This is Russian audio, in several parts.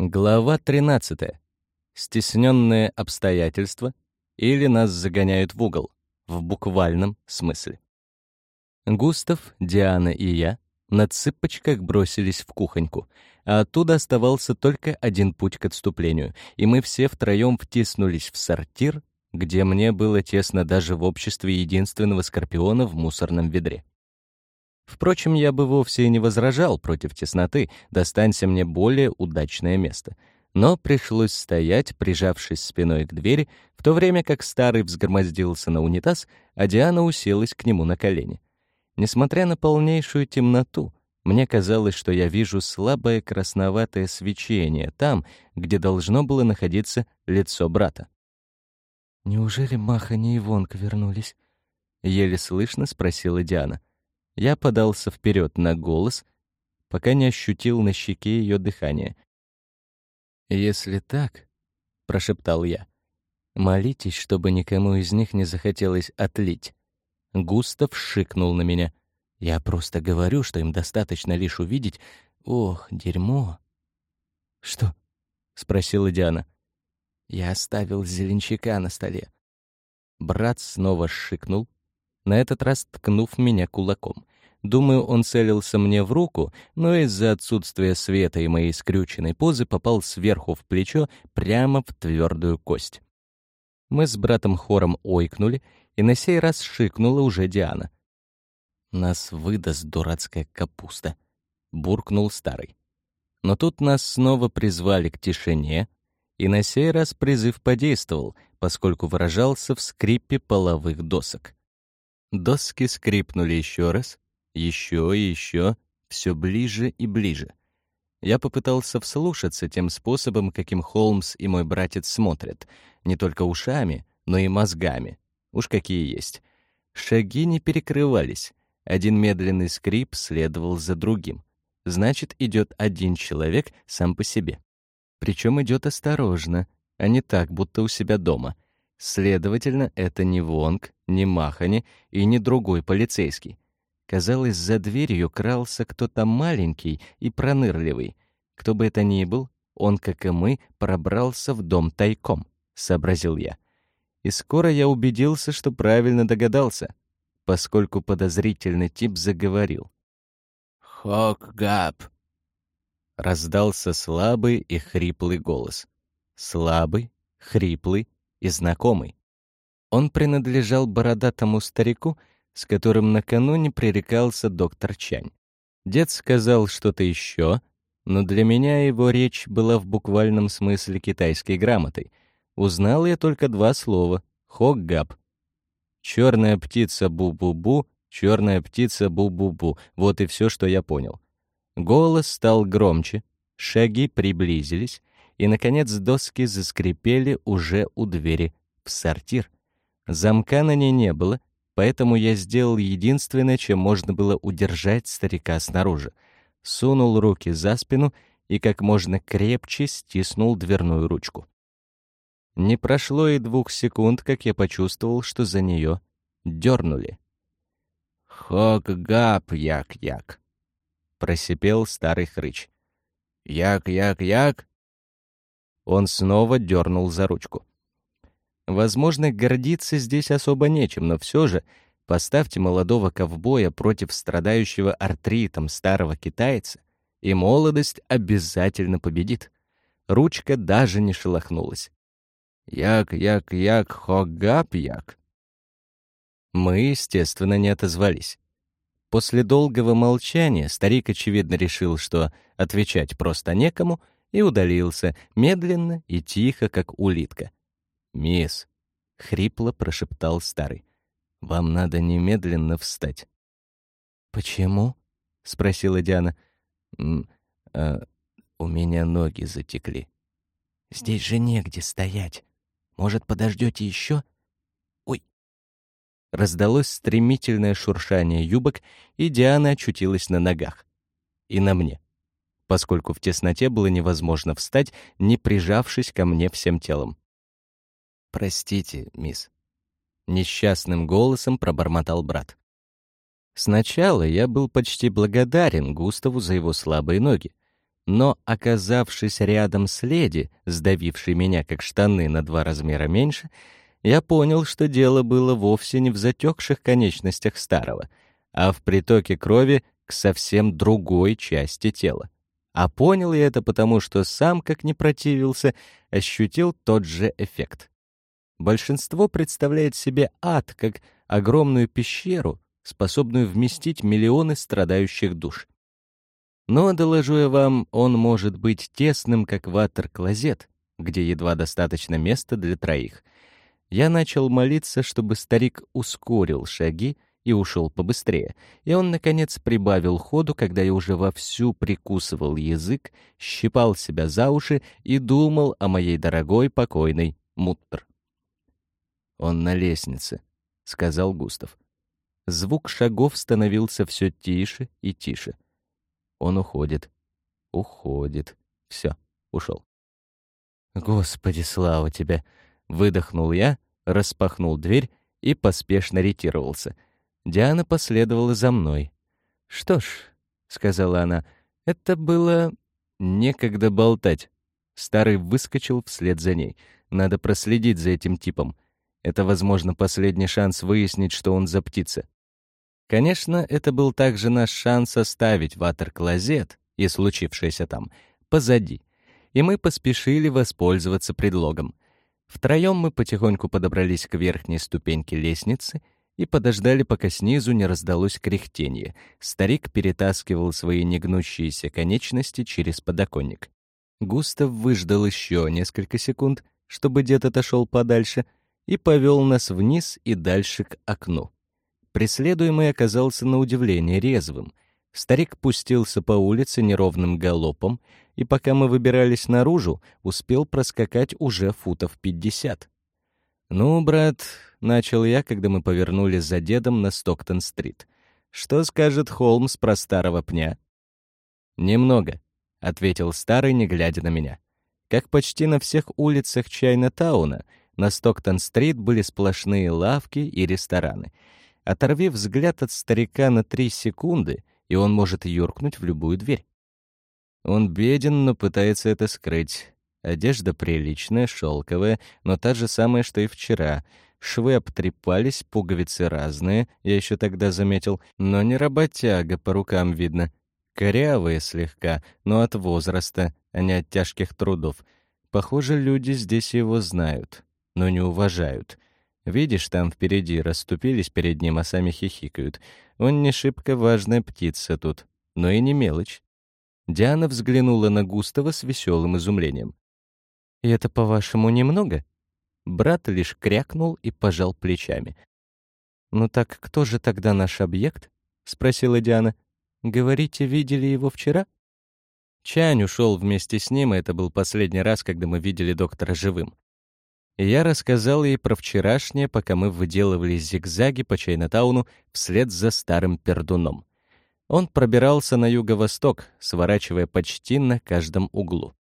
Глава 13. Стесненные обстоятельства или нас загоняют в угол, в буквальном смысле. Густав, Диана и я на цыпочках бросились в кухоньку, а оттуда оставался только один путь к отступлению, и мы все втроем втиснулись в сортир, где мне было тесно даже в обществе единственного скорпиона в мусорном ведре. Впрочем, я бы вовсе и не возражал против тесноты, достанься мне более удачное место. Но пришлось стоять, прижавшись спиной к двери, в то время как старый взгромоздился на унитаз, а Диана уселась к нему на колени. Несмотря на полнейшую темноту, мне казалось, что я вижу слабое красноватое свечение там, где должно было находиться лицо брата. «Неужели Маха и Ивонка вернулись?» — еле слышно спросила Диана. Я подался вперед на голос, пока не ощутил на щеке ее дыхание. «Если так», — прошептал я, — «молитесь, чтобы никому из них не захотелось отлить». Густав шикнул на меня. «Я просто говорю, что им достаточно лишь увидеть... Ох, дерьмо!» «Что?» — спросила Диана. «Я оставил зеленщика на столе». Брат снова шикнул, на этот раз ткнув меня кулаком. Думаю, он целился мне в руку, но из-за отсутствия света и моей скрюченной позы попал сверху в плечо прямо в твердую кость. Мы с братом хором ойкнули, и на сей раз шикнула уже Диана. «Нас выдаст дурацкая капуста», — буркнул старый. Но тут нас снова призвали к тишине, и на сей раз призыв подействовал, поскольку выражался в скрипе половых досок. Доски скрипнули еще раз, еще и еще, все ближе и ближе. Я попытался вслушаться тем способом, каким Холмс и мой братец смотрят, не только ушами, но и мозгами. Уж какие есть. Шаги не перекрывались. Один медленный скрип следовал за другим. Значит, идет один человек сам по себе. Причем идет осторожно, а не так, будто у себя дома — Следовательно, это не Вонг, не Махани и не другой полицейский. Казалось, за дверью крался кто-то маленький и пронырливый. Кто бы это ни был, он, как и мы, пробрался в дом тайком, сообразил я. И скоро я убедился, что правильно догадался, поскольку подозрительный тип заговорил. «Хок-гап!» Раздался слабый и хриплый голос. Слабый, хриплый и знакомый. Он принадлежал бородатому старику, с которым накануне пререкался доктор Чань. Дед сказал что-то еще, но для меня его речь была в буквальном смысле китайской грамотой. Узнал я только два слова — хоггап. Черная птица бу-бу-бу, черная птица бу-бу-бу. Вот и все, что я понял. Голос стал громче, шаги приблизились, и, наконец, доски заскрипели уже у двери в сортир. Замка на ней не было, поэтому я сделал единственное, чем можно было удержать старика снаружи. Сунул руки за спину и как можно крепче стиснул дверную ручку. Не прошло и двух секунд, как я почувствовал, что за нее дернули. «Хок-гап, як-як!» — просипел старый хрыч. «Як-як-як!» Он снова дернул за ручку. Возможно, гордиться здесь особо нечем, но все же поставьте молодого ковбоя против страдающего артритом старого китайца, и молодость обязательно победит. Ручка даже не шелохнулась. «Як-як-як, хогап-як!» Мы, естественно, не отозвались. После долгого молчания старик, очевидно, решил, что отвечать просто некому — и удалился, медленно и тихо, как улитка. «Мисс», — хрипло прошептал старый, — «вам надо немедленно встать». «Почему?» — спросила Диана. «М а, у меня ноги затекли». «Здесь же негде стоять. Может, подождете еще?» «Ой!» Раздалось стремительное шуршание юбок, и Диана очутилась на ногах. И на мне поскольку в тесноте было невозможно встать, не прижавшись ко мне всем телом. «Простите, мисс», — несчастным голосом пробормотал брат. Сначала я был почти благодарен Густаву за его слабые ноги, Но, оказавшись рядом с леди, сдавившей меня как штаны на два размера меньше, я понял, что дело было вовсе не в затекших конечностях старого, а в притоке крови к совсем другой части тела. А понял я это потому, что сам, как не противился, ощутил тот же эффект. Большинство представляет себе ад как огромную пещеру, способную вместить миллионы страдающих душ. Но, доложу я вам, он может быть тесным, как ватер-клозет, где едва достаточно места для троих. Я начал молиться, чтобы старик ускорил шаги и ушел побыстрее, и он, наконец, прибавил ходу, когда я уже вовсю прикусывал язык, щипал себя за уши и думал о моей дорогой покойной Муттер. «Он на лестнице», — сказал Густав. Звук шагов становился все тише и тише. Он уходит. Уходит. Все, ушел. «Господи, слава тебе!» — выдохнул я, распахнул дверь и поспешно ретировался. Диана последовала за мной. «Что ж», — сказала она, — «это было некогда болтать». Старый выскочил вслед за ней. Надо проследить за этим типом. Это, возможно, последний шанс выяснить, что он за птица. Конечно, это был также наш шанс оставить ватер-клозет и случившееся там позади. И мы поспешили воспользоваться предлогом. Втроем мы потихоньку подобрались к верхней ступеньке лестницы и подождали, пока снизу не раздалось кряхтение. Старик перетаскивал свои негнущиеся конечности через подоконник. Густав выждал еще несколько секунд, чтобы дед отошел подальше, и повел нас вниз и дальше к окну. Преследуемый оказался на удивление резвым. Старик пустился по улице неровным галопом, и пока мы выбирались наружу, успел проскакать уже футов пятьдесят. «Ну, брат», — начал я, когда мы повернули за дедом на Стоктон-стрит, «что скажет Холмс про старого пня?» «Немного», — ответил старый, не глядя на меня. Как почти на всех улицах Чайна-тауна, на Стоктон-стрит были сплошные лавки и рестораны — Оторви взгляд от старика на три секунды, и он может юркнуть в любую дверь. Он беден, но пытается это скрыть. Одежда приличная, шелковая, но та же самая, что и вчера. Швы обтрепались, пуговицы разные, я еще тогда заметил, но не работяга, по рукам видно. Корявые слегка, но от возраста, а не от тяжких трудов. Похоже, люди здесь его знают, но не уважают. Видишь, там впереди расступились перед ним, а сами хихикают. Он не шибко важная птица тут, но и не мелочь. Диана взглянула на Густава с веселым изумлением. «И это, по-вашему, немного?» Брат лишь крякнул и пожал плечами. «Ну так кто же тогда наш объект?» — спросила Диана. «Говорите, видели его вчера?» Чань ушел вместе с ним, и это был последний раз, когда мы видели доктора живым я рассказал ей про вчерашнее, пока мы выделывали зигзаги по Чайнатауну вслед за старым пердуном. Он пробирался на юго-восток, сворачивая почти на каждом углу.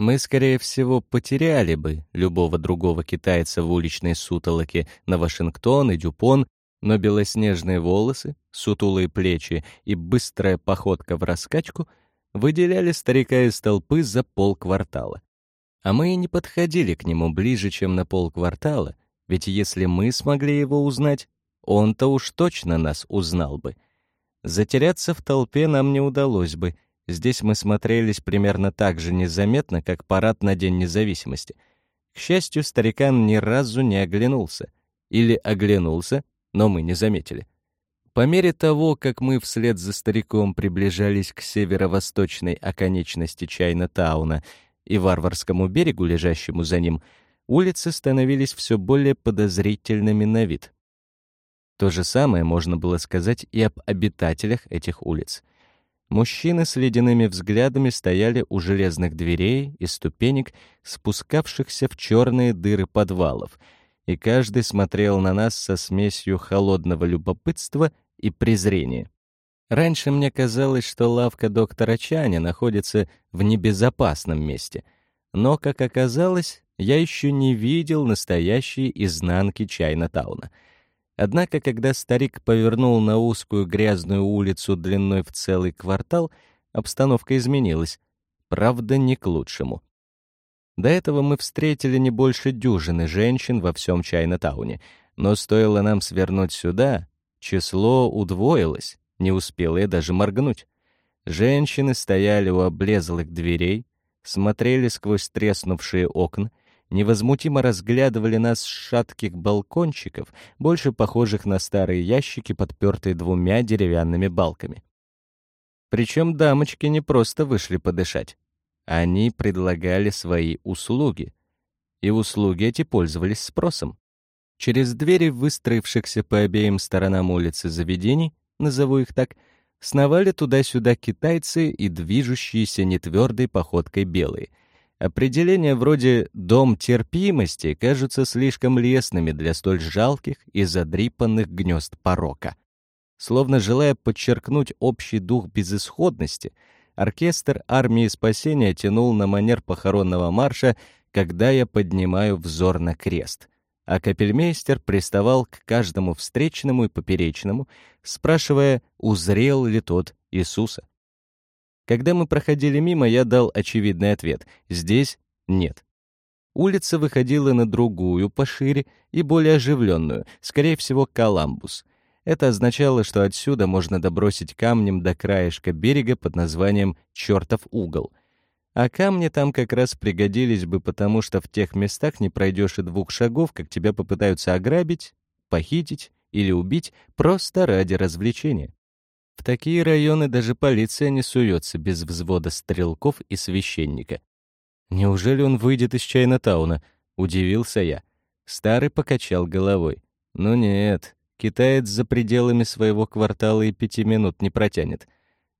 Мы, скорее всего, потеряли бы любого другого китайца в уличной сутолоке на Вашингтон и Дюпон, но белоснежные волосы, сутулые плечи и быстрая походка в раскачку выделяли старика из толпы за полквартала. А мы и не подходили к нему ближе, чем на полквартала, ведь если мы смогли его узнать, он-то уж точно нас узнал бы. Затеряться в толпе нам не удалось бы. Здесь мы смотрелись примерно так же незаметно, как парад на День независимости. К счастью, старикан ни разу не оглянулся. Или оглянулся, но мы не заметили. По мере того, как мы вслед за стариком приближались к северо-восточной оконечности Чайна-тауна, и варварскому берегу, лежащему за ним, улицы становились все более подозрительными на вид. То же самое можно было сказать и об обитателях этих улиц. Мужчины с ледяными взглядами стояли у железных дверей и ступенек, спускавшихся в черные дыры подвалов, и каждый смотрел на нас со смесью холодного любопытства и презрения. Раньше мне казалось, что лавка доктора Чаня находится в небезопасном месте. Но, как оказалось, я еще не видел настоящей изнанки Чайна-тауна. Однако, когда старик повернул на узкую грязную улицу длиной в целый квартал, обстановка изменилась. Правда, не к лучшему. До этого мы встретили не больше дюжины женщин во всем Чайна-тауне, но стоило нам свернуть сюда, число удвоилось, не успела я даже моргнуть. Женщины стояли у облезлых дверей, смотрели сквозь треснувшие окна, невозмутимо разглядывали нас с шатких балкончиков, больше похожих на старые ящики, подпертые двумя деревянными балками. Причем дамочки не просто вышли подышать. Они предлагали свои услуги. И услуги эти пользовались спросом. Через двери выстроившихся по обеим сторонам улицы заведений, назову их так, сновали туда-сюда китайцы и движущиеся нетвердой походкой белые. Определения вроде «дом терпимости» кажутся слишком лестными для столь жалких и задрипанных гнезд порока. Словно желая подчеркнуть общий дух безысходности, оркестр армии спасения тянул на манер похоронного марша, когда я поднимаю взор на крест — а капельмейстер приставал к каждому встречному и поперечному, спрашивая, узрел ли тот Иисуса. Когда мы проходили мимо, я дал очевидный ответ — здесь нет. Улица выходила на другую, пошире и более оживленную, скорее всего, Коламбус. Это означало, что отсюда можно добросить камнем до краешка берега под названием «Чертов угол», а камни там как раз пригодились бы, потому что в тех местах не пройдешь и двух шагов, как тебя попытаются ограбить, похитить или убить просто ради развлечения. В такие районы даже полиция не суется без взвода стрелков и священника. Неужели он выйдет из Чайна-тауна? Удивился я. Старый покачал головой. Ну нет, китаец за пределами своего квартала и пяти минут не протянет.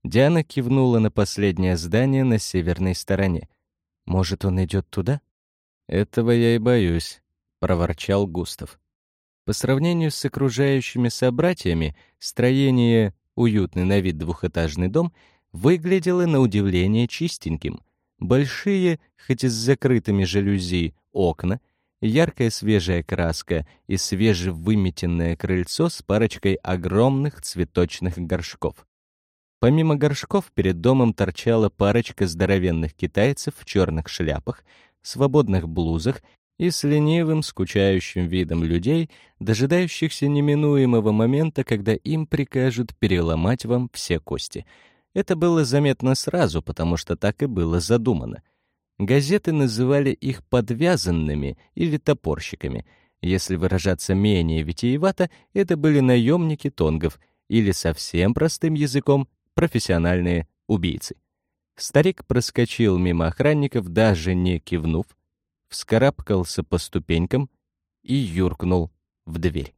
Диана кивнула на последнее здание на северной стороне. «Может, он идет туда?» «Этого я и боюсь», — проворчал Густав. По сравнению с окружающими собратьями, строение, уютный на вид двухэтажный дом, выглядело на удивление чистеньким. Большие, хоть и с закрытыми жалюзи, окна, яркая свежая краска и свежевыметенное крыльцо с парочкой огромных цветочных горшков. Помимо горшков, перед домом торчала парочка здоровенных китайцев в черных шляпах, свободных блузах и с ленивым, скучающим видом людей, дожидающихся неминуемого момента, когда им прикажут переломать вам все кости. Это было заметно сразу, потому что так и было задумано. Газеты называли их подвязанными или топорщиками. Если выражаться менее витиевато, это были наемники тонгов или совсем простым языком профессиональные убийцы. Старик проскочил мимо охранников, даже не кивнув, вскарабкался по ступенькам и юркнул в дверь.